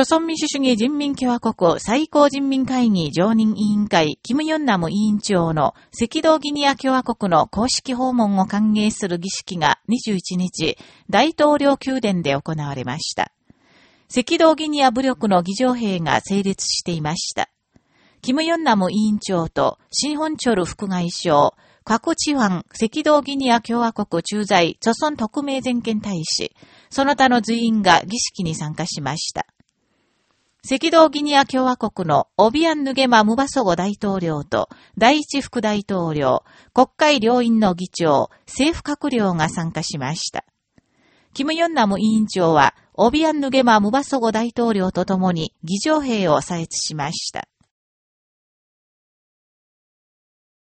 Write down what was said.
朝鮮民主主義人民共和国最高人民会議常任委員会、キム・ヨンナム委員長の赤道ギニア共和国の公式訪問を歓迎する儀式が21日、大統領宮殿で行われました。赤道ギニア武力の議場兵が成立していました。キム・ヨンナム委員長と、シンホンチョル副外相、各地湾赤道ギニア共和国駐在、朝鮮特命全権大使、その他の随員が儀式に参加しました。赤道ギニア共和国のオビアン・ヌゲマ・ムバソゴ大統領と第一副大統領、国会両院の議長、政府閣僚が参加しました。キム・ヨンナム委員長は、オビアン・ヌゲマ・ムバソゴ大統領と共に議場兵を採掘しました。